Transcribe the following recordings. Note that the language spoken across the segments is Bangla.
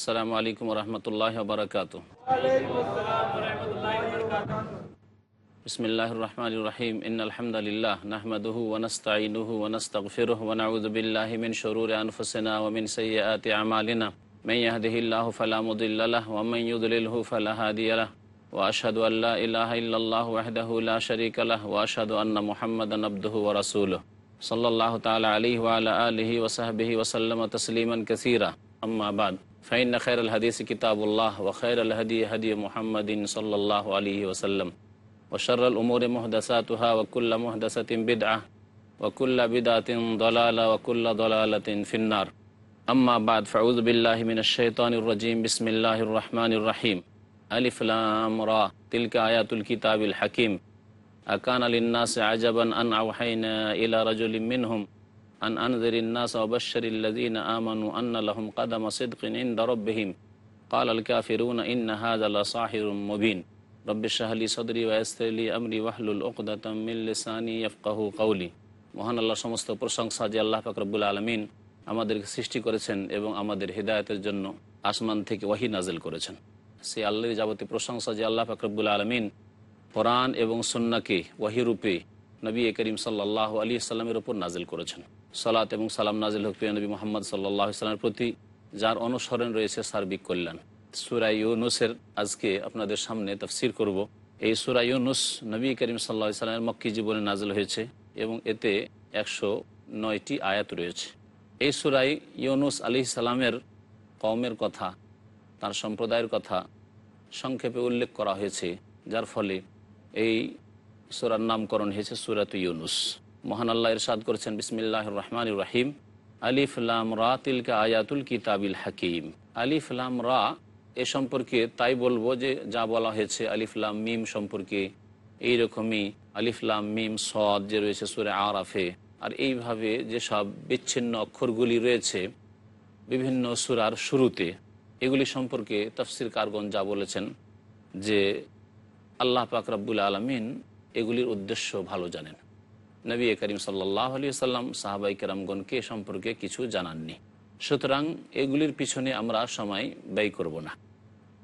আসসালামু আলাইকুম রহমতুল্লাহ বারকাত বিসমিল্লাহ রহমান রহিম ইন আলহামদুলিল্লাহ নাহমাদুহু ওনস্তাইনুহু ওনস্তগফিরুহ ওনাউযু বিল্লাহি মিন শুরুরি আনফুসিনা ওয়া মিন সাইয়্যাতি আমালিনা মান ইয়াহদিহিল্লাহু ফালা মুদিল্লা লাহু ওয়া মান ইউদ্লিলহু ফালা হাদিয়া লাহু ওয়া আশহাদু আল লা ইলাহা ইল্লাল্লাহু ওয়াহদাহু লা শারীকা লাহু ওয়া আশহাদু আন্না মুহাম্মাদান আবদুহু ওয়া রাসূলুহু সাল্লাল্লাহু তাআলা আলাইহি ওয়া আলা আলিহি ওয়া সাহবিহি ওয়া সাল্লামা তাসলিমান কাসীরা আম্মা বাদ ফাইন খৈর আল হাদিস কিতাবুল্লাহ ও খৈর আল হাদি হাদি মোহাম্মদিন সাল্লাহ আলী ওসাল্লাম ওশর উমুর মহদাসাতুহা ওকুল্লা মহদাসাতিন বিদআ ওকুল্লা বিদাতিন দলালা ওকুল্লা দলালাতিন ফিন্নার আম্মা বাদ ফাউজ বিল্লাহ মিন শৈতানির রাজিম বিসমিল্লাহির রহমানির রহিম আলিফ লাম রা তিলকা আয়াতুল কিতাবিল হাকিম আকান লিন্নাস আজাবান আন আওহাইনা ইলা রাজুলিম মিনহুম أن أنذر الناس وبشر الذين آمنوا أن لهم قدم صدق عند ربهم قال الكافرون إن هذا لصاحر مبين رب اشرح لي صدري ويسر لي أمري واحلل عقدة من لساني يفقه قولي মহান আল্লাহ সমস্ত প্রশংসা যে আল্লাহ ফাকরবুল আলমিন আমাদেরকে সৃষ্টি করেছেন এবং আমাদের হৃদায়তের জন্য আসমান থেকে ওয়াহি নাজেল করেছেন সে আল্লাহর যাবতীয় প্রশংসা যে আল্লাহ ফাকরবুল আলমিন কোরআন এবং সন্নাকে ওয়াহিরূপে নবী করিম সাল্লাহ আলী সাল্লামের ওপর নাজিল করেছেন সালাত এবং সালাম নাজিল হক নবী মোহাম্মদ সাল্লাহ ইসলামের প্রতি, যার অনুসরণ রয়েছে সার্বিক কল্যাণ। সুরাই ইউনুসের আজকে আপনাদের সামনে তফসির করব। এই সুরাই ইউনুস নবী করিম সাল্লাহ ইসলামের মক্কি জীবনে নাজিল হয়েছে এবং এতে একশো নয়টি আয়াত রয়েছে। এই সুরাই ইউনুস আলি সালামের কওমের কথা, তার সম্প্রদায়ের কথা সংক্ষেপে উল্লেখ করা হয়েছে, যার ফলে এই সুরার নামকরণ হয়েছে সুরাত ইউনুস। মহান আল্লাহ ইরশাদ করেছেন বিসমিল্লাহ রহমান রাহিম। আলিফ লাম রা তিলকা আয়াতুল কিতাবিল হাকিম। আলিফ লাম রা এ সম্পর্কে তাই বলব যে, যা বলা হয়েছে আলিফলাম মিম সম্পর্কে, এইরকমই আলিফ লাম মিম সদ যে রয়েছে সুরে আরাফে, আর এইভাবে যেসব বিচ্ছিন্ন অক্ষরগুলি রয়েছে বিভিন্ন সুরার শুরুতে, এগুলি সম্পর্কে তফসির কারগন যা বলেছেন যে, আল্লাহ পাক রব্বুল আলমিন এগুলির উদ্দেশ্য ভালো জানেন। নবী করিম সাল্লাহ আলী সাল্লাম সাহাবাই কেরামগণকে সম্পর্কে কিছু জানাননি। সুতরাং এগুলির পিছনে আমরা সময় ব্যয় করব না।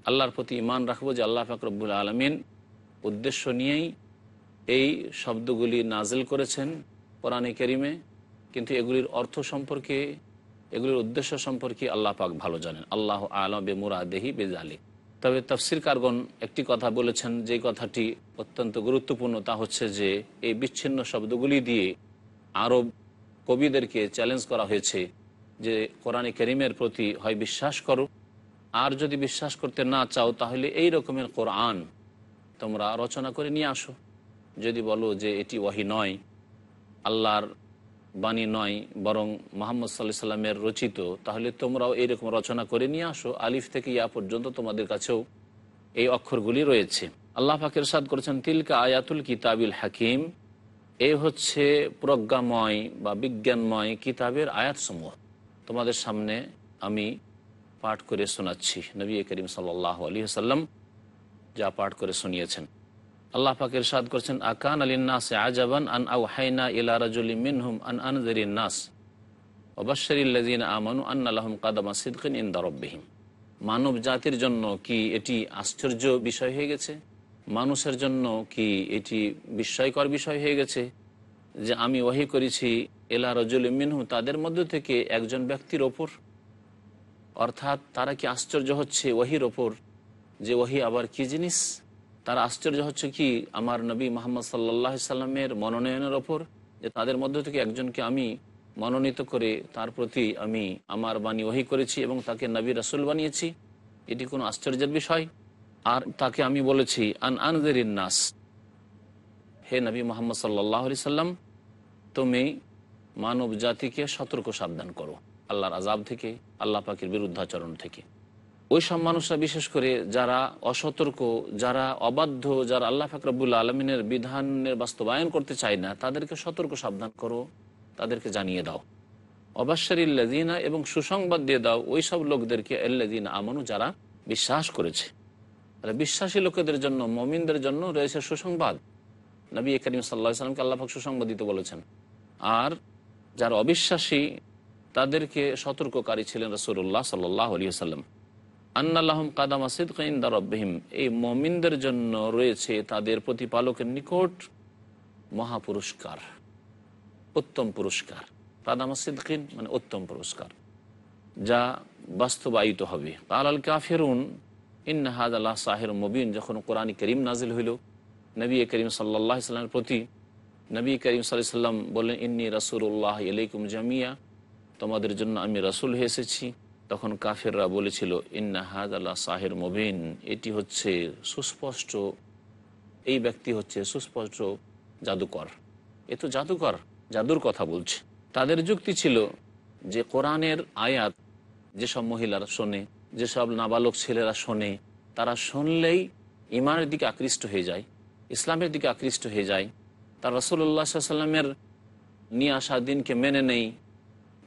আল্লাহর প্রতি ইমান রাখব যে আল্লাহ ফাকরবুল আলমিন উদ্দেশ্য নিয়েই এই শব্দগুলি নাজেল করেছেন কোরআনে করিমে, কিন্তু এগুলির অর্থ সম্পর্কে, এগুলির উদ্দেশ্য সম্পর্কে আল্লাহ পাক ভালো জানেন। আল্লাহ আলম বে মুরাদেহি বেজালি তবে তফসির কারগন একটি কথা বলেছেন, যে কথাটি অত্যন্ত গুরুত্বপূর্ণ, তা হচ্ছে যে এই বিচ্ছিন্ন শব্দগুলি দিয়ে আরব কবিদেরকে চ্যালেঞ্জ করা হয়েছে যে কোরআনে করিমের প্রতি হয় বিশ্বাস করো, আর যদি বিশ্বাস করতে না চাও তাহলে এই রকমের কোরআন তোমরা রচনা করে নিয়ে আসো। যদি বলো যে এটি ওয়াহি নয়, আল্লাহর বাণী নয়, বরং মোহাম্মদ সাল্লাহ সাল্লামের রচিত। তাহলে তোমরাও এইরকম রচনা করে নিয়ে আসো। আলিফ থেকে ইয়া পর্যন্ত তোমাদের কাছেও এই অক্ষরগুলি রয়েছে। আল্লাহ ফাকের সাদ করেছেন, তিলকা আয়াতুল কিতাবিল হাকিম এই হচ্ছে প্রজ্ঞাময় বা বিজ্ঞানময় কিতাবের আয়াতসমূহ। তোমাদের সামনে আমি পাঠ করে শোনাচ্ছি। নবী করিম সাল্লাহ আলী সাল্লাম যা পাঠ করে শুনিয়েছেন। আল্লাহ পাকের সাদ করছেন, আকান আলিনাস আজাবান আন আউ হাইনা ইলা রাজুলি মিনহুম আন আনজরিন নাস। ওবাশরিল্লাজিন আমানু আন্নালাহম কাদামা সিদ্কিন ইন্দারব্বিহিম মানব জাতির জন্য কি এটি আশ্চর্য বিষয় হয়ে গেছে? মানুষের জন্য কি এটি বিস্ময়কর বিষয় হয়ে গেছে? যে আমি ওহি করেছি এলা রজুল মিনহু তাদের মধ্য থেকে একজন ব্যক্তির ওপর। অর্থাৎ তারা কি আশ্চর্য হচ্ছে ওহির ওপর? যে ওহি আবার কি জিনিস? তারা আশ্চর্য হচ্ছে কি, আমার নবী মোহাম্মদ সাল্লাহ সাল্লামের মনোনয়নের ওপর, যে তাদের মধ্য থেকে একজনকে আমি মনোনীত করে তার প্রতি আমি আমার বাণী ওহি করেছি এবং তাকে নবী রাসুল বানিয়েছি, এটি কোনো আশ্চর্যের বিষয়। আর তাকে আমি বলেছি, আন আনজের নাস। হে নবী মোহাম্মদ সাল্লাহ সাল্লাম, তুমি মানব জাতিকে সতর্ক সাবধান করো, আল্লাহর আজাব থেকে, আল্লাহ পাকের বিরুদ্ধাচরণ থেকে। ওই সব মানুষরা বিশেষ করে যারা অসতর্ক, যারা অবাধ্য, যারা আল্লাহ ফাকরাবুল্লা আলমিনের বিধানের বাস্তবায়ন করতে চায় না, তাদেরকে সতর্ক সাবধান করো, তাদেরকে জানিয়ে দাও। অবাশ্বরীল্লাদিনা এবং সুসংবাদ দিয়ে দাও ওই সব লোকদেরকে আল্লাদিনা আমানু, যারা বিশ্বাস করেছে। বিশ্বাসী লোকেদের জন্য, মমিনদের জন্য রয়েছে সুসংবাদ। নবী করিম সাল্লাহ সাল্লামকে আল্লাহাক সুসংবাদ দিতে বলেছেন। আর যারা অবিশ্বাসী, তাদেরকে সতর্ককারী ছিলেন রসুল্লাহ সাল্লাহ আলী সাল্লাম আন্নাল্লাহম কাদাম আসিদ কাইন্দা রব্বাহিম। এই মমিনদের জন্য রয়েছে তাদের প্রতিপালকের নিকট মহাপুরস্কার, উত্তম পুরস্কার। কাদাম আসিদ্কিন মানে উত্তম পুরস্কার, যা বাস্তবায়িত হবে। কাল আল কাফেরুন ইন্নাহাদ আল্লাহ সাহের মবিন। যখন কোরআন করিম নাজিল হইল, নবী করিম সাল্লাহ সাল্লামের প্রতি নবী করিম সাল্লাহ সাল্লাম বললেন, ইন্নি রাসুল্লাহ আলাইকুম জামিয়া। তোমাদের জন্য আমি রসুল হয়ে এসেছি। তখন কাফেররা বলেছিল, ইন্না হাদ আল্লাহ সাহের মবিন। এটি হচ্ছে সুস্পষ্ট, এই ব্যক্তি হচ্ছে সুস্পষ্ট জাদুকর। এ তো জাদুকর, জাদুর কথা বলছে। তাদের যুক্তি ছিল যে কোরআনের আয়াত যেসব মহিলারা শোনে, যেসব নাবালক ছেলেরা শোনে, তারা শুনলেই ইমানের দিকে আকৃষ্ট হয়ে যায়, ইসলামের দিকে আকৃষ্ট হয়ে যায়। তার রসুল্লাহ সাল্লামের নিয়ে আসা দিনকে মেনে নেই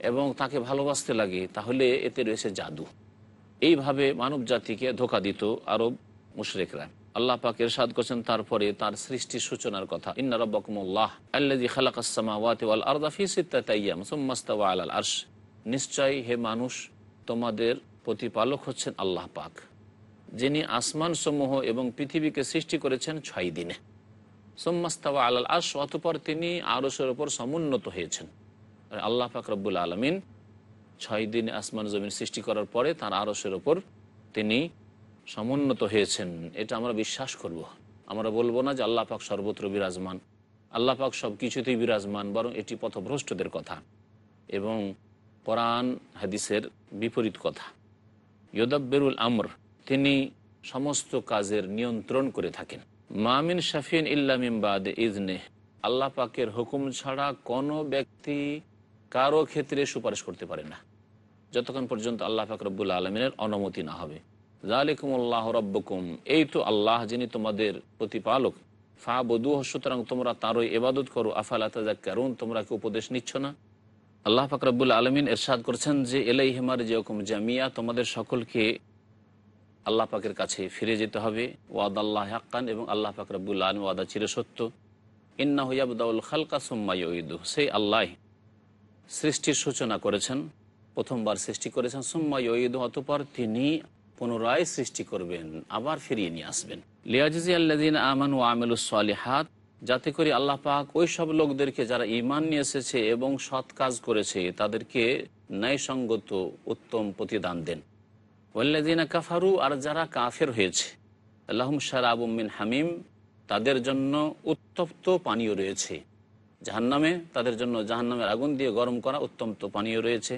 এবং তাকে ভালোবাসতে লাগে, তাহলে এতে রয়েছে জাদু। এইভাবে মানব জাতিকে ধোকা দিত আরব মুশরেকরা। আল্লাহ পাক এরশাদ করছেন তারপরে তার সৃষ্টির সূচনার কথা। ইন্না রব্বাকুমুল্লাহ আল্লাযী খালাকাস সামাওয়াতি ওয়াল আরদা ফি সিত্তাতি আইয়াম সুম্মা ইস্তাওয়া আলাল আরশ। নিশ্চয় হে মানুষ, তোমাদের প্রতিপালক হচ্ছেন আল্লাহ পাক, যিনি আসমান সমূহ এবং পৃথিবীকে সৃষ্টি করেছেন ছয় দিনে। সোম্মাস্তাওয়া আলাল আরশ, অতপর তিনি আরশের ওপর সমুন্নত হয়েছেন। আল্লাহ পাক রব্বুল আলমিন ছয় দিন আসমান জমিন সৃষ্টি করার পরে তার আরসের ওপর তিনি সমুন্নত হয়েছেন। এটা আমরা বিশ্বাস করব। আমরা বলব না যে আল্লাহ পাক সর্বত্র বিরাজমান। আল্লাহ পাক সব কিছুতেই বিরাজমান, বরং এটি পথভ্রষ্টদের কথা এবং কোরআন হাদিসের বিপরীত কথা। ইয়দাব্বেরুল আমর, তিনি সমস্ত কাজের নিয়ন্ত্রণ করে থাকেন। মামিন শাফিন ইল্লামিমবাদ ইজনে আল্লাহ পাকের হুকুম ছাড়া কোনো ব্যক্তি কারও ক্ষেত্রে সুপারিশ করতে পারে না। যতক্ষণ পর্যন্ত আল্লাহ ফাকরবুল আলমিনের অনুমতি না হবে। জালিকুম আল্লাহ রব্বকুম। এই তো আল্লাহ যিনি তোমাদের প্রতিপালক। ফা বধু সুতরাং তোমরা তারই এবাদত করো। আফাল কারুন তোমরা কি উপদেশ নিচ্ছ না? আল্লাহ ফাকরবুল আলমিন এরশাদ করছেন যে এলাই হেমার যেরকম জামিয়া, তোমাদের সকলকে আল্লাহ পাকের কাছে ফিরে যেতে হবে। ওয়াদ আল্লাহ হাক্কান, এবং আল্লাহ ফাকরবুল আলম ওয়াদা চির সত্য। ইন্না হইয়াবদাউল খালকা সুম্মাই সেই আল্লাহ সৃষ্টির সূচনা করেছেন, প্রথমবার সৃষ্টি করেছেন, সুম্মা ইদ অতপর তিনি পুনরায় সৃষ্টি করবেন, আবার ফিরিয়ে নিয়ে আসবেন। লিয়াজি আল্লাদিন আমান ও আমেলুসালিহাত যাতে করে আল্লাহ পাক ওই সব লোকদেরকে যারা ইমান নিয়ে এসেছে এবং সৎ কাজ করেছে, তাদেরকে ন্যায়সঙ্গত উত্তম প্রতিদান দেন। ওয়াল্লাদিনা কাফারু, আর যারা কাফের হয়েছে আল্লাহম শারাবুমিন হামিম, তাদের জন্য উত্তপ্ত পানীয় রয়েছে। জাহান্নামে, তাদের জন্য জাহান্নামের আগুন দিয়ে গরম করা উত্তম তো পানীয় রয়েছে।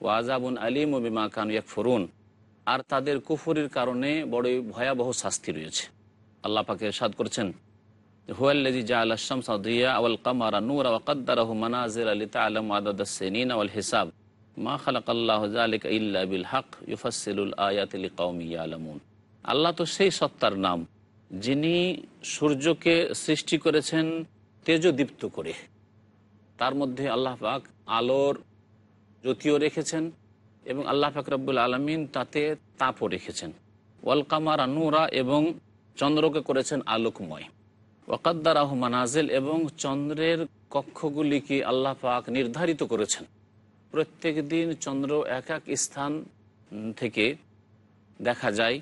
ও আজাবুন আলিম ও বিমা খান ফরুন আর তাদের কুফুরির কারণে বড়ই ভয়াবহ শাস্তি রয়েছে। আল্লাহ পাকে সাদ করছেন হুয়াল্লাজি জা আল্লাম সাদিয়া আওয়াল কামারা নূর ওয়াকাদ্দারাহু মানাজির আলী তালাম আদাদ সেনিন আওয়াল হিসাব। মা খালাক আল্লাহ জালিক ইল্লা বিল হক ইউফাসিলুল আয়াত কৌমি আলমুন আল্লাহ তো সেই সত্তার নাম, যিনি সূর্যকে সৃষ্টি করেছেন তেজদীপ্ত করে। তার মধ্যে আল্লাহ পাক আলোর জ্যোতিও রেখেছেন এবং আল্লাহ পাক রব্বুল আলমিন তাতে তাপও রেখেছেন। ওয়াল কামার আনুরা এবং চন্দ্রকে করেছেন আলোকময়। ওয়াকাদ্দার আহ মানাজেল এবং চন্দ্রের কক্ষগুলিকে আল্লাহ পাক নির্ধারিত করেছেন। প্রত্যেক দিন চন্দ্র এক এক স্থান থেকে দেখা যায়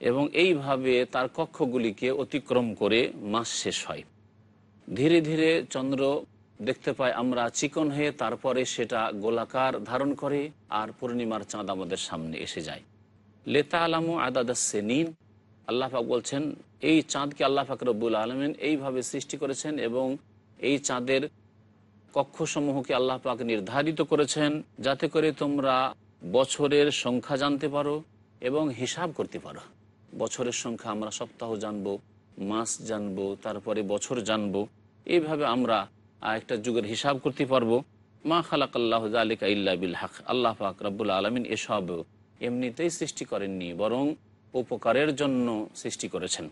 এবং এইভাবে তার কক্ষগুলিকে অতিক্রম করে মাস শেষ হয়। ধীরে ধীরে চন্দ্র দেখতে পাই আমরা চিকন হয়ে তারপরে সেটা গোলাকার ধারণ করে আর পূর্ণিমার চাঁদ আমাদের সামনে এসে যায়। লেতা আলামু আদাদ সেনিন। আল্লাহ পাক বলছেন, এই চাঁদকে আল্লাহ পাক রব্বুল আলমিন এইভাবে সৃষ্টি করেছেন এবং এই চাঁদের কক্ষসমূহকে আল্লাহ পাক নির্ধারিত করেছেন যাতে করে তোমরা বছরের সংখ্যা জানতে পারো এবং হিসাব করতে পারো। বছরের সংখ্যা আমরা সপ্তাহ জানব, মাস জানব, তারপরে বছর জানব। এইভাবে আমরা একটা যুগের হিসাব করতে পারব। মা খালাক আল্লাহ আলিকা ইল্লা বিল হক। আল্লাহ পাক রব্বুল আলমিন এসব এমনিতেই সৃষ্টি করেননি, বরং উপকারের জন্য সৃষ্টি করেছেন।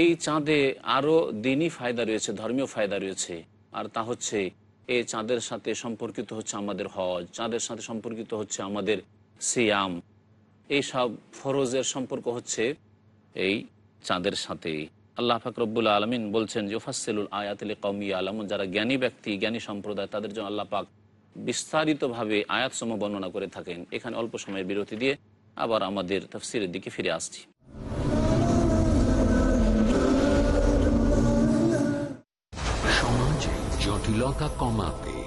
এই চাঁদে আরও দিনই ফায়দা রয়েছে, ধর্মীয় ফায়দা রয়েছে। আর তা হচ্ছে, এই চাঁদের সাথে সম্পর্কিত হচ্ছে আমাদের হজ, চাঁদের সাথে সম্পর্কিত হচ্ছে আমাদের সিয়াম। এইসব ফরজের সম্পর্ক হচ্ছে এই চাঁদের সাথে আল্লাহ ফাকরবুল আলমিন বলছেন যে ফাসেলুল আয়াতলি কৌমি আলম যারা জ্ঞানী ব্যক্তি, জ্ঞানী সম্প্রদায়, তাদের জন্য আল্লাহ পাক বিস্তারিতভাবে আয়াতসমূহ বর্ণনা করে থাকেন। এখানে অল্প সময়ের বিরতি দিয়ে আবার আমাদের তফসিরের দিকে ফিরে আসছি। জটিলতা কমাতে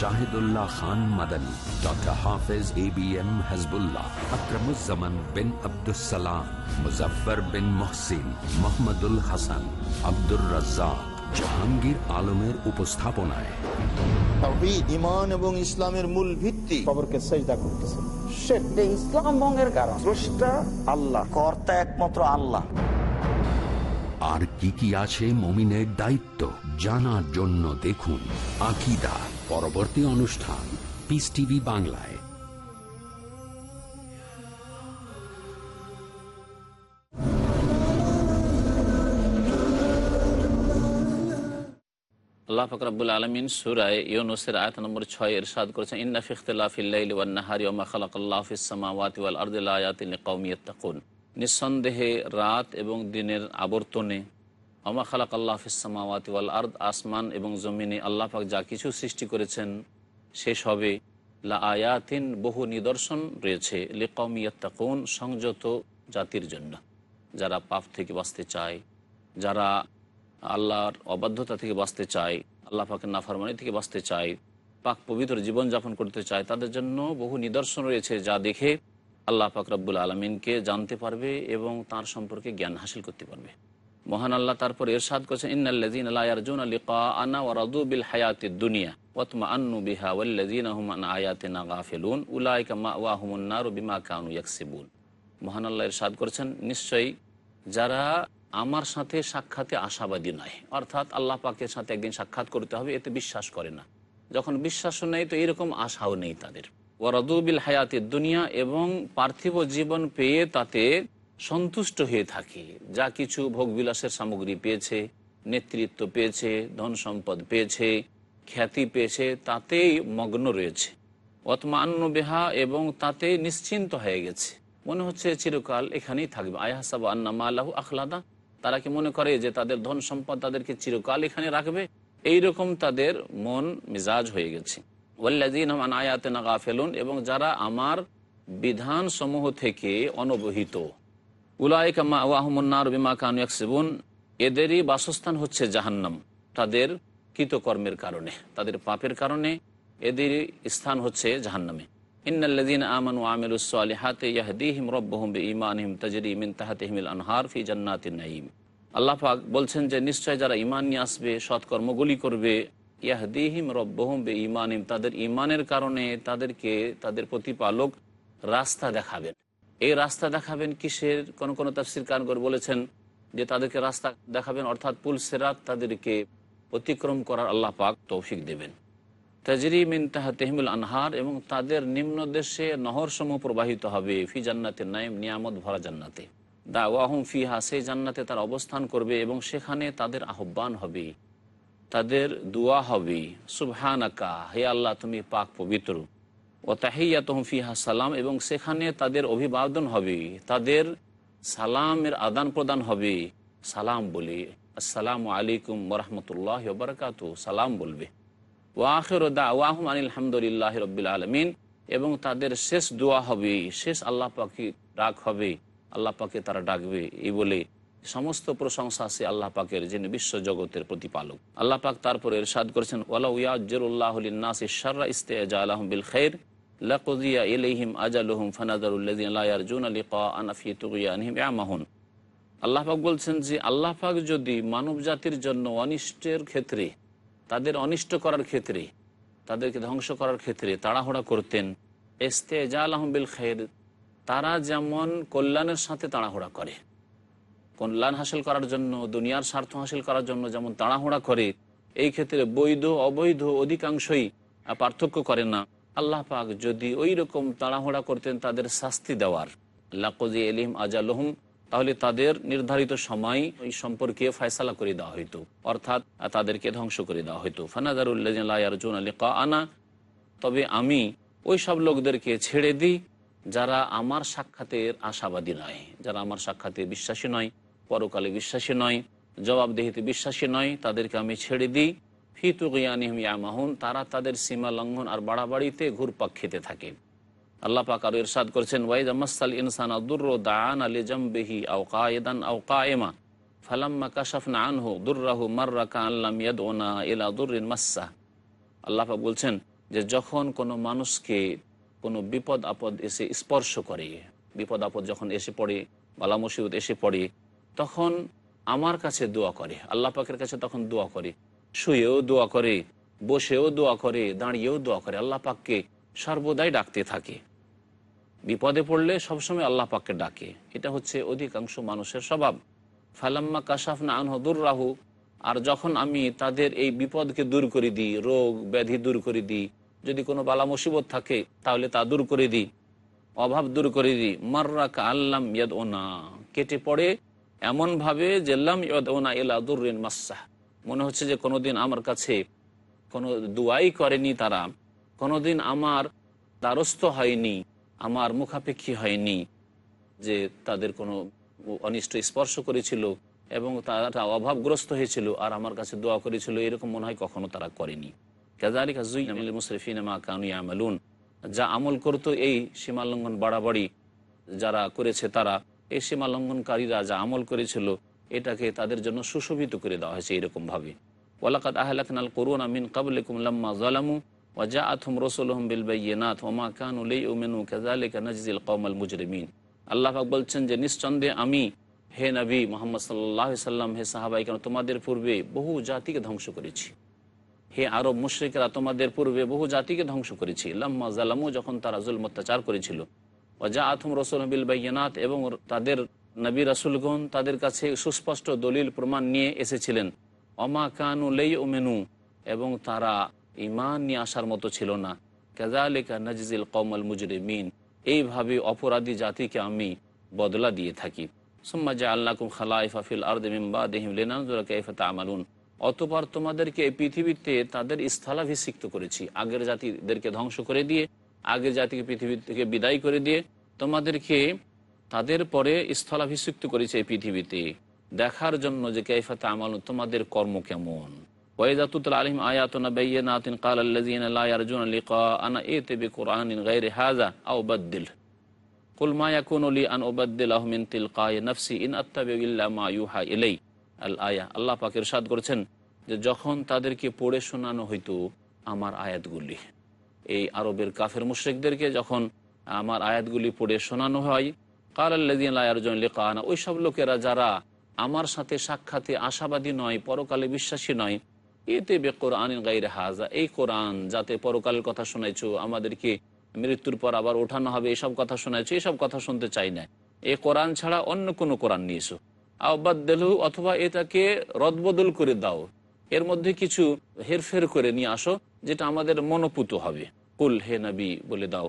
Shahidullah Khan Madani doctor Hafez A B M Hasbullah Akramuzzaman bin Abdussalam Muzaffar bin Mohsin Mohammadul Hasan Abdur Razzak Jahangir আলমের উপস্থাপনায়। ইমান এবং ইসলামের মূল ভিত্তি। খবরকে সেজদা করতেছে। সেটা ইসলাম ভঙ্গের কারণ। স্রষ্টা আল্লাহ কর্তা একমাত্র আল্লাহ। আর কি কি আছে মমিনের দায়িত্ব জানার জন্য দেখুন আকিদা। পরবর্তী অনুষ্ঠান পিস টিভি বাংলায়। আল্লাহ ফকরাবুল আলমিন সুরায় ইউনুসের আয়ত নম্বর ছয় এরশাদ করেছেন, ইন্না ফিখতলাফিল্লাইল ওয়ান্নাহারি ওমা খালাকাল্লাহ ফিসসামাওয়াতি ওয়াল আরদিল আয়াতিন লিকাউমিয়াত্তাকুন নিঃসন্দেহে রাত এবং দিনের আবর্তনে অমা খালাক আল্লাহ ফিসসামাওয়াতি ওয়াল আর্দ, আসমান এবং জমিনে আল্লাহ পাক যা কিছু সৃষ্টি করেছেন, শেষ হবে। লা আয়াতিন, বহু নিদর্শন রয়েছে। লিকাউমিয়াত্তাকুন সংযত জাতির জন্য। যারা পাপ থেকে বাঁচতে চায়, যারা আল্লাহর অবাধ্যতা থেকে বাঁচতে চায়, আল্লাহ পাকের নাফরমানি থেকে বাঁচতে চায়, পাক পবিত্র জীবনযাপন করতে চায়, তাদের জন্য বহু নিদর্শন রয়েছে যা দেখে আল্লাহ পাক রব্বুল আলমিনকে জানতে পারবে এবং তার সম্পর্কে জ্ঞান হাসিল করতে পারবে। মহান আল্লাহ তারপর এরশাদ করেছেন, ইন্নাল্লাযীনা লা ইয়ারজুনা লিকা আনা ওয়া রাদু বিল হায়াতিদ দুনিয়া ওয়াতমা আন্নু বিহা ওয়াল্লাযীনা হুম আন আয়াতিনা গাফিলুন, উলাইকা মাওয়াহুমুন নারু বিমা কানু ইয়াকসিবুন। মহান আল্লাহ ইরশাদ করেছেন, নিশ্চয়ই যারা আমার সাথে সাক্ষাতে আশাবাদী নয়, অর্থাৎ আল্লাহ পাকের সাথে একদিন সাক্ষাৎ করতে হবে, এতে বিশ্বাস করে না। যখন বিশ্বাসও নেই, তো এরকম আশাও নেই তাদের। ওয়ারদুবিল হায়াতের দুনিয়া এবং পার্থিব জীবন পেয়ে তাতে সন্তুষ্ট হয়ে থাকে। যা কিছু ভোগবিলাসের সামগ্রী পেয়েছে, নেতৃত্ব পেয়েছে ধন সম্পদ পেয়েছে, খ্যাতি পেয়েছে, তাতেই মগ্ন রয়েছে। অতমান্য বেহা এবং তাতে নিশ্চিন্ত হয়ে গেছে। মনে হচ্ছে চিরকাল এখানেই থাকবে। আয়াহাসাব আন্নামা আল্লাহ আখলাদা। তারা কি মনে করে যে তাদের ধন সম্পদ তাদেরকে চিরকাল এখানে রাখবে? এই রকম তাদের মন মেজাজ হয়ে গেছে। ওয়াল্লাদিন আমান আয়াতে নাগা ফেলুন এবং যারা আমার বিধান সমূহ থেকে অনবহিত। উলায়কামা ওয়াহমুন্নার বিমা কানু ইয়াকসিবুন। এদেরই বাসস্থান হচ্ছে জাহান্নাম। তাদের কৃতকর্মের কারণে, তাদের পাপের কারণে এদের স্থান হচ্ছে জাহান্নামে। ইন্নাল্লাযীন আমানু ওয়া আমিলুস সালিহাতি ইয়াহদিহিম রাব্বুহুম বিঈমানিহিম তাজরি মিন তাহতিহিমিল আনহার ফি জান্নাতিন নাঈম। আল্লাহ পাক বলছেন যে, নিশ্চয় যারা ঈমান নিয়ে আসবে, সৎকর্মগুলি করবে, ইয়াহদিহিম রব্বহুম বে ইমানিম তাদের ইমানের কারণে তাদেরকে, তাদের প্রতিপালক রাস্তা দেখাবেন। এই রাস্তা দেখাবেন কিসের? কোন কোন তাফসির কান করে বলেছেন যে তাদেরকে রাস্তা দেখাবেন, অর্থাৎ পুল সেরাত তাদেরকে অতিক্রম করার আল্লাহ পাক তৌফিক দেবেন। তাজরি মিন তাহা তেহমুল আনহার এবং তাদের নিম্ন দেশে নহর সমূহ প্রবাহিত হবে। ফি জান্নাতে নাইম নিয়ামত ভরা জান্নাতে। দা ওয়াহুম ফিহা, সেই জান্নাতে তার অবস্থান করবে এবং সেখানে তাদের আহ্বান হবে। তাদের দোয়া হবে, সুবহানাকা, হে আল্লাহ তুমি পাক পবিত্র। ও তাহিয়া ফিহা সালাম এবং সেখানে তাদের অভিবাদন হবে। তাদের সালামের আদান প্রদান হবে। সালাম বলে, আসসালামু আলাইকুম ওরহমতুল্লাহ বরকাত সালাম বলবে। ওয়াখির দা ওয়াহম আনিল হামদুলিল্লাহ রবিল আলমিন। এবং তাদের শেষ দোয়া হবে, শেষ আল্লাহ পাকি ডাক হবে, আল্লাহ পাকে তারা ডাকবে। এই বলে সমস্ত প্রশংসা আছে আল্লাহ পাকের, যিনি বিশ্ব জগতের প্রতিপালক। আল্লাহ পাক তারপরে এরশাদ করেছেন ওয়ালা উয়াজ্জরুল্লাহলিনাস শাররা ইস্তেজা আলহম বিল খৈর লাকুদিয়া ইলাইহিম আজালুহুম ফানাদারুল্লাযিনা লা ইয়ারজুনা লিকাআনা ফি তুগয়ানহিম ইয়ামাহুন আল্লাহ পাক বলছেন যে আল্লাহ পাক যদি মানব জাতির জন্য অনিষ্টের ক্ষেত্রে, তাদের অনিষ্ট করার ক্ষেত্রে, তাদেরকে ধ্বংস করার ক্ষেত্রে তাড়াহুড়া করতেন এস্তেজা আলহম বিল খৈর তারা যেমন কল্যাণের সাথে তাড়াহুড়া করে, কল্যাণ হাসিল করার জন্য, দুনিয়ার স্বার্থ হাসিল করার জন্য যেমন তাড়াহুড়া করে, এই ক্ষেত্রে বৈধ, অবৈধ অধিকাংশই পার্থক্য করে না। আল্লাহ পাক যদি ওই রকম তাড়াহুড়া করতেন তাদের শাস্তি দেওয়ার। লাকজি এলিম আজালহম, তাহলে তাদের নির্ধারিত সময় ওই সম্পর্কে ফয়সালা করে দেওয়া হইতো। অর্থাৎ তাদেরকে ধ্বংস করে দেওয়া হইতো। ফানাদারুল্লাহ আলী আনা তবে আমি ওই সব লোকদেরকে ছেড়ে দিই যারা আমার সাক্ষাতের আশাবাদী নয়, যারা আমার সাক্ষাতে বিশ্বাসী নয়, পরকালে বিশ্বাসী নয়, জবাবদেহিতে বিশ্বাসী নয়, তাদেরকে আমি ছেড়ে দিই। ফিতুকিয়ানিহম ইয়ামাহুন, তারা তাদের সীমা লঙ্ঘন আর বাড়াবাড়িতে ঘুরপাক খেতে থাকে। আল্লাহ পাক আরও ইরশাদ করেছেন ওয়াইদ আমাসাল ইনসান আদুর দান আলী জম্বেহি আও কায়েদান আও কায়েমা, ফালাম্মা কাশাফনা আনহু দুর্রাহু মার্রাকা আল্লাম ইয়াদওনা ইলা দুররিন মাসসা। আল্লাহ পাক বলছেন যে যখন কোনো মানুষকে কোনো বিপদ আপদ এসে স্পর্শ করে, বিপদ আপদ যখন এসে পড়ে, বালা মুসিবত এসে পড়ে, তখন আমার কাছে দোয়া করে, আল্লাহ পাকের কাছে তখন দোয়া করে। শুয়েও দোয়া করে, বসেও দোয়া করে, দাঁড়িয়েও দোয়া করে আল্লাহ পাককে সর্বদাই ডাকতে থাকে। বিপদে পড়লে সবসময় আল্লাহ পাককে ডাকে। এটা হচ্ছে অধিকাংশ মানুষের স্বভাব। ফালাম্মা কাশাফ না আনহদুর রাহু আর যখন আমি তাদের এই বিপদকে দূর করে দিই, রোগ ব্যাধি দূর করে দিই, যদি কোনো বালা মুসিবত থাকে, তাহলে তা দূর করে দিই, অভাব দূর করে দিই। মার্রাকা আল্লাম ইয়াদ ওনা কেটে পড়ে এমনভাবে যে লাম ইয়াদ ওনা এলা দুরিন মাসাহ মনে হচ্ছে যে কোনোদিন আমার কাছে কোনো দুয়াই করেনি তারা। কোনোদিন আমার দ্বারস্থ হয়নি, আমার মুখাপেক্ষী হয়নি যে তাদের কোনো অনিষ্ট স্পর্শ করেছিল এবং তারা অভাবগ্রস্ত হয়েছিল আর আমার কাছে দোয়া করেছিল, এরকম মনে হয় কখনো তারা করেনি। কাজালিকা জুই মুসরিফিন মা কানু আমলুন যা আমল করতো এই সীমালঙ্ঘন বাড়াবাড়ি যারা করেছে তারা, এই সীমালঙ্ঘনকারীরা যা আমল করেছিল এটাকে তাদের জন্য সুশোভিত করে দেওয়া হয়েছে এরকমভাবে ওয়ালাকাত আহলাকনাল করুন আমিন কাবলিকুম লাম্মা জালামু ওয়াজা আথম রসুলহম বিল বাইনাথ ওমা কানু লেই ওমেনু কাজালিকা নজিল কৌমাল মুজরিমিন আল্লাহ পাক বলছেন যে, নিঃসন্দেহে আমি, হে নবী মোহাম্মদ সাল্লাহ সাল্লাম, হে সাহাবাই কেন তোমাদের পূর্বে বহু জাতিকে ধ্বংস করেছি। হে আরব মুশ্রিকরা, তোমাদের পূর্বে বহু জাতিকে ধ্বংস করেছি। লাম্মা জালামু যখন তারা জুল অত্যাচার করেছিল। ওজা আথম রসুল বিল বাইনাত এবং তাদের নবী রাসুলগণ তাদের কাছে সুস্পষ্ট দলিল প্রমাণ নিয়ে এসেছিলেন। অমা কানু লেই ওমেনু এবং তারা ইমান নিয়ে আসার মতো ছিল না। কাজালিকা নজিল কৌমল মুজরিমিন, এইভাবে অপরাধী জাতিকে আমি বদলা দিয়ে থাকি। সুম্মা জা আল্লাকুম খালাইফা ফিল আর্দিমিম্বা দেহিম অতপর তোমাদেরকে এই পৃথিবীতে তাদের স্থলাভিষিক্ত করেছি। আগের জাতিদেরকে ধ্বংস করে দিয়ে, আগের জাতিকে পৃথিবী থেকে বিদায় করে দিয়ে, তোমাদেরকে তাদের পরে স্থলাভিষিক্ত করেছে এই পৃথিবীতে দেখার জন্য যে কাইফাতা আমালুন তোমাদের কর্ম কেমন وإذا تتلى عليهم آياتنا بينات قال الذين لا يرجون لقاءنا ائت بقرآن غير هذا أو بدله قل ما يكون لي أن أبدله من تلقاء نفسي إن أتبع إلا ما يوحى إلي الآية আল্লাহ পাক ইরশাদ করেছেন যে যখন তাদেরকে পড়ে শোনানো হইতো আমার আয়াতগুলি এই আরবের কাফের মুশ্রিকদেরকে যখন আমার আয়াতগুলি পড়ে শোনানো হয় কাল ওই সব লোকেরা যারা আমার সাথে সাক্ষাতে আশাবাদী নয়, পরকালে বিশ্বাসী নয় এতে বে কোরআন গাইরে হাজা এই কোরআন যাতে পরকালের কথা শোনাইছো আমাদেরকে মৃত্যুর পর আবার ওঠানো হবে, এসব কথা শোনাইছো এসব কথা শুনতে চাই না। এই কোরআন ছাড়া অন্য কোনো কোরআন নিয়েছো। দেলু অথবা এটাকে রদবদল করে দাও। এর মধ্যে কিছু হেরফের করে নিয়ে আসো, যেটা আমাদের মনোপুত হবে। কুল হে নবী বলে দাও।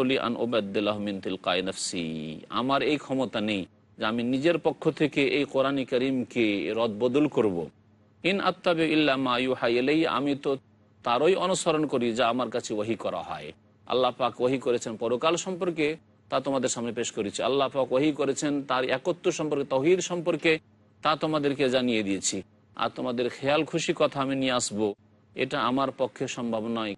অলি আন আমার এই ক্ষমতা নেই যে আমি নিজের পক্ষ থেকে এই কোরআনী করিমকে রদবদল করব। ইন আত্মাবে ইল্লা মা আমি তো তারই অনুসরণ করি যা আমার কাছে ওহি করা হয়। আল্লাহ পাক ওহি করেছেন পরকাল সম্পর্কে, তা তোমাদের সামনে পেশ করেছি। আল্লাহ পাক ওহি করেছেন তার একত্র সম্পর্কে তহির সম্পর্কে, তা তোমাদেরকে জানিয়ে দিয়েছি। আর তোমাদের খেয়াল খুশি কথা আমি নিয়ে আসব। এটা আমার পক্ষে সম্ভব নয়,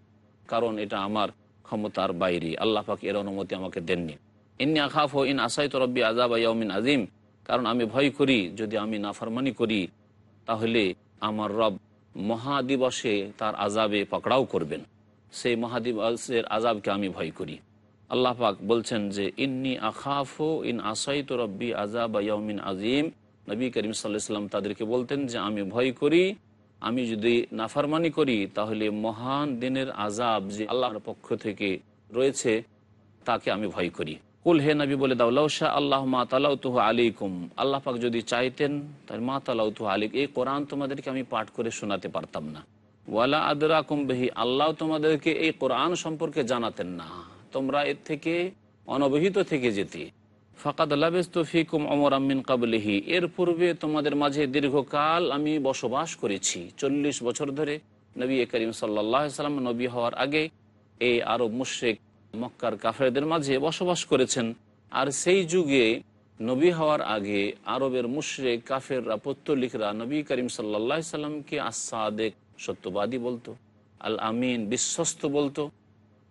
কারণ এটা আমার ক্ষমতার বাইরে। আল্লাহ পাক এর অনুমতি আমাকে দেননি। ইন্নি আখাফ ইন আসাই তরব্বি আজাব ইয়াউমিন আজিম কারণ আমি ভয় করি, যদি আমি নাফরমানি করি, তাহলে আমার রব মহাদিবসে তার আজাবে পকড়াও করবেন। সেই মহাদিবসের আজাবকে আমি ভয় করি। আল্লাহ পাক বলছেন যে, ইন্নি আখাফো ইন আসাই তো রব্বি আজাব ইয়াউমিন আজিম নবী করিম সাল্লাহ সাল্লাম তাদেরকে বলতেন যে, আমি ভয় করি আমি যদি নাফারমানি করি, তাহলে মহান দিনের আজাব যে আল্লাহর পক্ষ থেকে রয়েছে, তাকে আমি ভয় করি। কুল হে নবী বলে দাও লৌশা আল্লাহ মা তালাউতুহ আলিকুম আল্লাহ পাক যদি চাইতেন, তাহলে মা তালাউতুহ আলিক এই কোরআন তোমাদেরকে আমি পাঠ করে শোনাতে পারতাম না। ওয়ালা আদরা বেহি, আল্লাহ তোমাদেরকে এই কোরআন সম্পর্কে জানাতেন না। তোমরা এর থেকে অনবহিত থেকে যেতে। ফাকাদ লাবেস্তফিকুম অমর আমিন কাবলিহি। এর পূর্বে তোমাদের মাঝে দীর্ঘকাল আমি বসবাস করেছি। চল্লিশ বছর ধরে নবী করিম সাল্লাহ সাল্লাম নবী হওয়ার আগে এই আরব মুশ্রিক মক্কার কাফেরদের মাঝে বসবাস করেছেন। আর সেই যুগে নবী হওয়ার আগে আরবের মুশ্রেক কাফেররা, পত্তলিকরা নবী করিম সাল্লা সাল্লামকে আসাদেক সত্যবাদী বলতো আল আমিন বিশ্বস্ত বলতো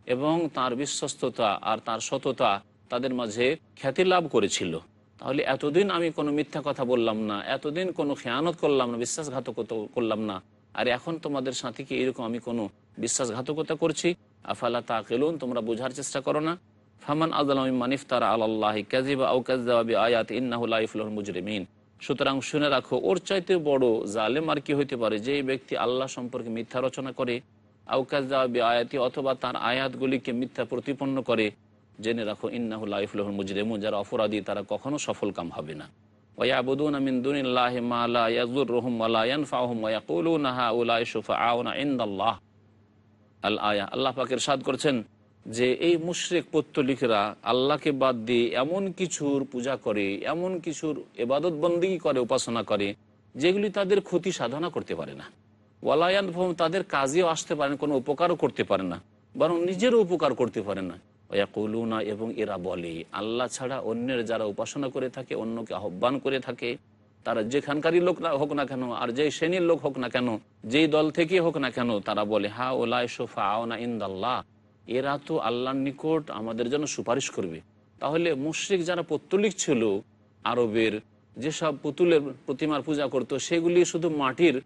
এবং তার বিশ্বস্ততা আর তার সততা তাদের মাঝে খ্যাতি লাভ করেছিল। তাহলে এতদিন আমি কোনো মিথ্যা কথা বললাম না, এতদিন কোনো খেয়ানত করলাম না, বিশ্বাসঘাতকতা করলাম না। আর এখন তোমাদের সাথে কি এরকম আমি কোনো বিশ্বাসঘাতকতা করছি? আফালা তা কেলুন তোমরা বোঝার চেষ্টা করো না। ফামান আদালাম মানিফতার আল্লাহ কাজিবা কাজাবি আয়াত ইন্নাহুল মুজরিমিন। সুতরাং শুনে রাখো, ওর চাইতে বড় জালেম আর কি হইতে পারে? যে ব্যক্তি আল্লাহ সম্পর্কে মিথ্যা রচনা করে আউকাজাবি আয়াতি অথবা তার আয়াতগুলিকে মিথ্যা প্রতিপন্ন করে জেনে রাখো ইন্নাহুল মুজরিমুন, যারা অপরাধী, তারা কখনো সফল কাম হবে না। ওয়াবুদুন মিন দুনিল্লাহি মা লা ইয়াযুররুহুম ওয়া লা ইয়ানফাউহুম ওয়া ইয়াকুলুনা হাউলাই শুফাআউনা ইনদাল্লাহ। আল আয়া, আল্লাহ পাক ইরশাদ করছেন যে এই মুশরিক পত্তলিকেরা আল্লাহকে বাদ দিয়ে এমন কিছুর পূজা করে, এমন কিছুর এবাদত বন্দিগি করে, উপাসনা করে, যেগুলি তাদের ক্ষতি সাধনা করতে পারে না। ওয়ালায়ান তাদের কাজেও আসতে পারে না, কোনো উপকারও করতে পারে না, বরং নিজেরও উপকার করতে পারে না। ওয়াকুলুনা এবং এরা বলে, আল্লাহ ছাড়া অন্যের যারা উপাসনা করে থাকে, অন্যকে আহ্বান করে থাকে, তারা যেখানকারই লোক হোক না কেন, আর যেই শ্রেণির লোক হোক না কেন, যেই দল থেকে হোক না কেন, তারা বলে, হা ওলাই সোফা আওনা ইন্দাল্লাহ, এরা তো আল্লাহর নিকট আমাদের জন্য সুপারিশ করবে। তাহলে মুশ্রিক যারা পত্তলিক ছিল, আরবের যেসব পুতুলের প্রতিমার পূজা করত, সেগুলি শুধু মাটির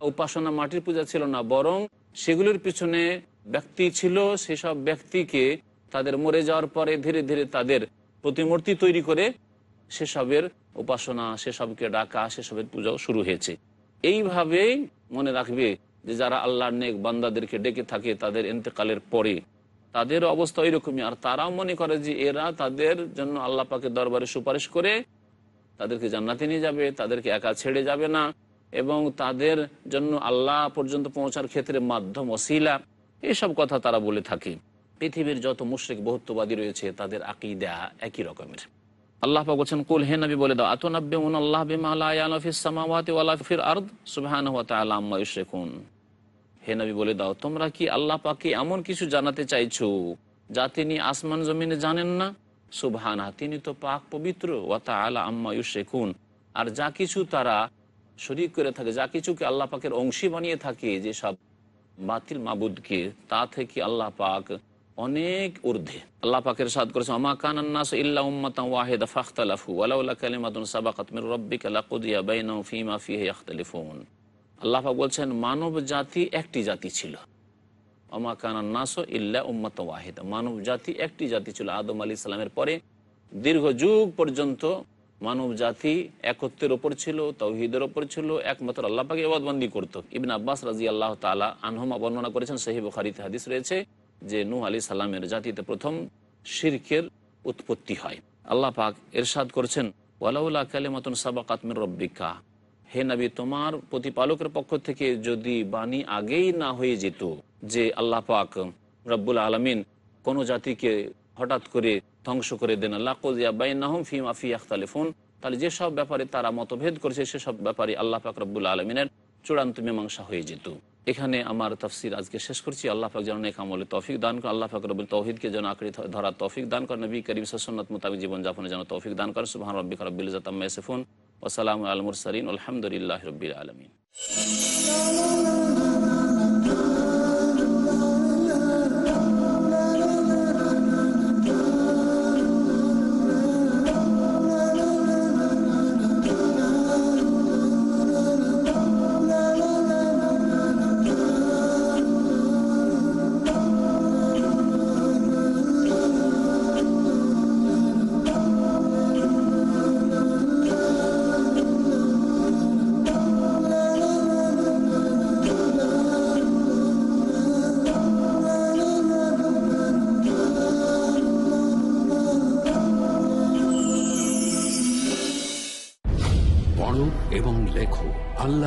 উপাসনা, মাটির পূজা ছিল না, বরং সেগুলির পিছনে ব্যক্তি ছিল, সেসব ব্যক্তিকে তাদের মরে যাওয়ার পরে ধীরে ধীরে তাদের প্রতিমূর্তি তৈরি করে সেসবের উপাসনা, সেসবকে ডাকা, সেসবের পূজাও শুরু হয়েছে। এইভাবেই মনে রাখবে যে যারা আল্লাহর নেক বান্দাদেরকে ডেকে থাকে, তাদের এন্তেকালের পরে তাদের অবস্থা ওইরকমই। আর তারাও মনে করে যে এরা তাদের জন্য আল্লাহ পাকে দরবারে সুপারিশ করে তাদেরকে জান্নাতে নিয়ে যাবে, তাদেরকে একা ছেড়ে যাবে না এবং তাদের জন্য আল্লাহ পর্যন্ত পৌঁছার ক্ষেত্রে মাধ্যম অশিলা এসব কথা তারা বলে থাকে। পৃথিবীর যত মুশ্রিক বহুত্ববাদী রয়েছে, তাদের আকিদা একই রকমের। আল্লাহ পাক বলছেন, কুল, হে নবী, বলে দাও আতনাব্বে উন আল্লাহ বিমা লা ইয়ালামু ফিস সামাওয়াতি ওয়ালা ফিল আরদ? সুবহানাহু ওয়া তাআলা আম্মা হে নবী, বলে দাও, তোমরা কি আল্লাহ পাকে এমন কিছু জানাতে চাইছো যা তিনি আসমান জমিনে জানেন না? সুবহানা তিনি তো পাক পবিত্র, ওয়া তাআলা আম্মা ইউশরিকুন। আর যা কিছু তারা শরিক করে থাকে, যা কিছুকে আল্লাহ পাকের অংশী বানিয়ে থাকে, যে সব বাতিল মাবুদকে, তা থেকে আল্লাহ পাক অনেক ঊর্ধ্বে। আল্লাহ পাকের সাদ করেছে আমা কানান্নাস ইল্লা উম্মাতান ওয়াহিদা ফাখতালাফু ওয়ালাউলা কালিমাতুন সাবাকাত মির রাব্বিকা লাকুদিয়া বাইনাহুম ফীমা ফীহি ইখতালিফুন আল্লাহ পাক বলছেন, মানব জাতি একটি জাতি ছিল। আমা কানান্নাস ইল্লা উম্মাতান ওয়াহিদা। মানব জাতি একটি জাতি ছিল, আদম আলাইহিস সালামের পরে। দীর্ঘ যুগ পর্যন্ত মানব জাতি একত্রের ওপর ছিল, তৌহিদের ওপর ছিল, একমাত্র আল্লাহ পাকে এবাদবন্দি করতো। ইবিন আব্বাস রাজি আল্লাহ তালা আনহমা বর্ণনা করেছেন সহি বুখারিতে হাদিস রয়েছে যে নূহ আলি সাল্লামের জাতিতে প্রথম শিরকের উৎপত্তি হয়। আল্লাহ পাক এরশাদ করছেন ওয়ালাউল্লাহ কালেমাতুন সাবাকাত মির রব্বিকা। হে নবী, তোমার প্রতিপালকের পক্ষ থেকে যদি বাণী আগেই না হয়ে যেত যে আল্লাহ পাক রব্বুল আলমিন কোন জাতিকে হঠাৎ করে ধ্বংস করে দেন, আল্লাহ কোজিয়া বাইনাহম আখতালিফুন তাহলে যেসব ব্যাপারে তারা মতভেদ করেছে সেসব ব্যাপারে আল্লাহ পাক রব্বুল আলমিনের চূড়ান্ত মীমাংসা হয়ে যেত। এখানে আমার তফসির আজকে শেষ করছি। আল্লাহ পাক যেন এক আমলে তৌফিক দান করে। আল্লাহ পাক রবুল তৌহিদকে যেন আঁকড়ে ধরা তৌফিক দান করে। নবী করিম সন্ন্যত মোতাবিক জীবনযাপনে যেন তৌফিক দান করে। সুহান রব্বিক রব্বিল ওসালাম আলমুর সরিন আলহামদুলিল্লাহ রবিল আলামিন।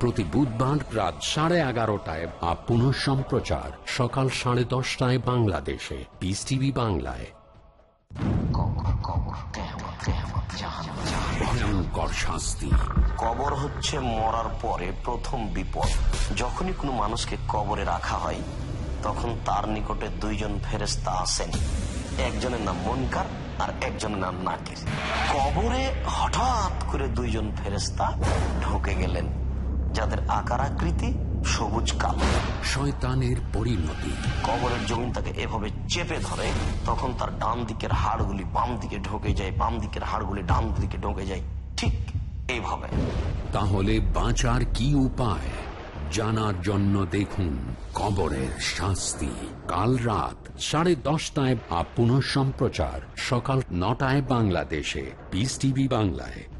প্রতি বুধবার রাত সাড়ে এগারোটায় বা পুনঃ সম্প্রচার, সকাল সাড়ে দশটায় বাংলাদেশে। পিস টিভি বাংলায়। কবর হচ্ছে মরার পরে প্রথম বিপদ। যখনই কোনো মানুষকে কবরে রাখা হয়, তখন তার নিকটে দুইজন ফেরেস্তা আসেন। একজনের নাম মনকার আর একজনের নাম নাকির। কবরে হঠাৎ করে দুইজন ফেরেস্তা ঢুকে গেলেন। যাদের আকার আকৃতি সবুজ কালো। শয়তানের পরিণতি। কবরের জমিন তাকে এভাবে চেপে ধরে তখন তার ডান দিকের হাড়গুলি বাম দিকে ঢোকে যায় বাম দিকের হাড়গুলি ডান দিকে ঢোকে যায়। ঠিক এইভাবে। তাহলে বাঁচার কি উপায়? জানার জন্য দেখুন কবরের শাস্তি। কাল রাত সাড়ে দশটায় বা পুনঃ সম্প্রচার সকাল নটায় বাংলাদেশে। পিস টিভি বাংলায়।